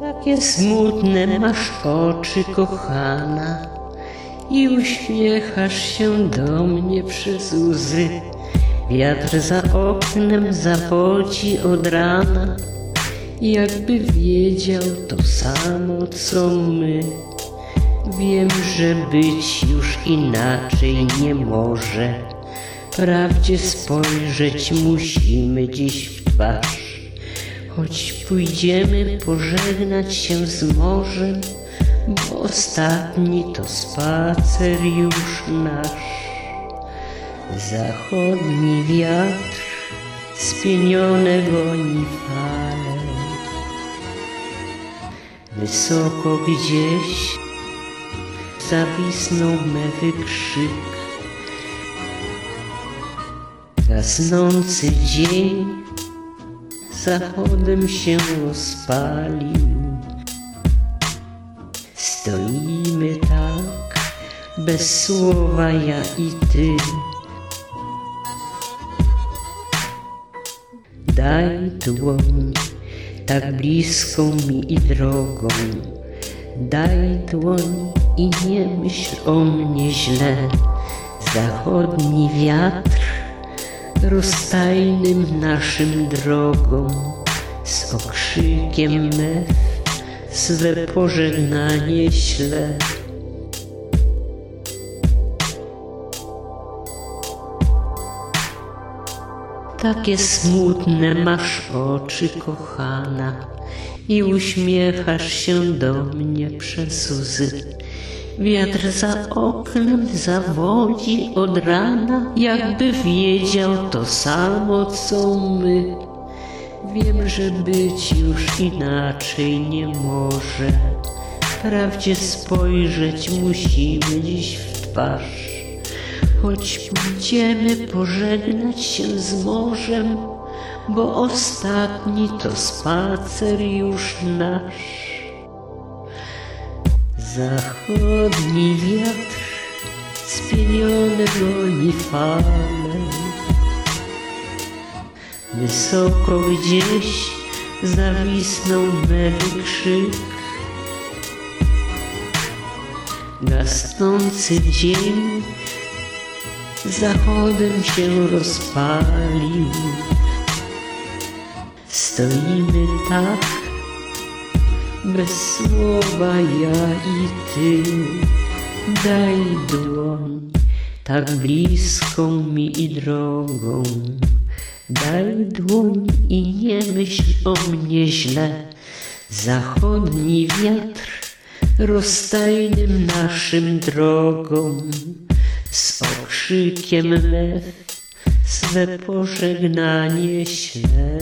Takie smutne masz oczy, kochana, i uśmiechasz się do mnie przez łzy. Wiatr za oknem zawodzi od rana, jakby wiedział to samo co my. Wiem, że być już inaczej nie może. Prawdzie spojrzeć musimy dziś w twarz. Choć pójdziemy pożegnać się z morzem, bo ostatni to spacer już nasz. Zachodni wiatr spienione goni fale. Wysoko gdzieś zawisnął me wykrzyk. Gasnący dzień zachodem się rozpalił. Stoimy tak, bez słowa ja i ty. Daj dłoń, tak bliską mi i drogą. Daj dłoń i nie myśl o mnie źle. Zachodni wiatr rozstajnym naszym drogą z okrzykiem me swe pożegnanie śle. Takie smutne masz oczy, kochana, i uśmiechasz się do mnie przez łzy. Wiatr za oknem zawodzi od rana, jakby wiedział to samo co my. Wiem, że być już inaczej nie może. Prawdzie spojrzeć musimy dziś w twarz. Choć pójdziemy pożegnać się z morzem, bo ostatni to spacer już nasz. Zachodni wiatr spieniony goni fale. Wysoko gdzieś zawisnął me krzyk. Gasnący dzień zachodem się rozpalił. Stoimy tak, bez słowa ja i ty. Daj dłoń, tak bliską mi i drogą. Daj dłoń i nie myśl o mnie źle. Zachodni wiatr rozstajnym naszym drogą z okrzykiem lew swe pożegnanie śle.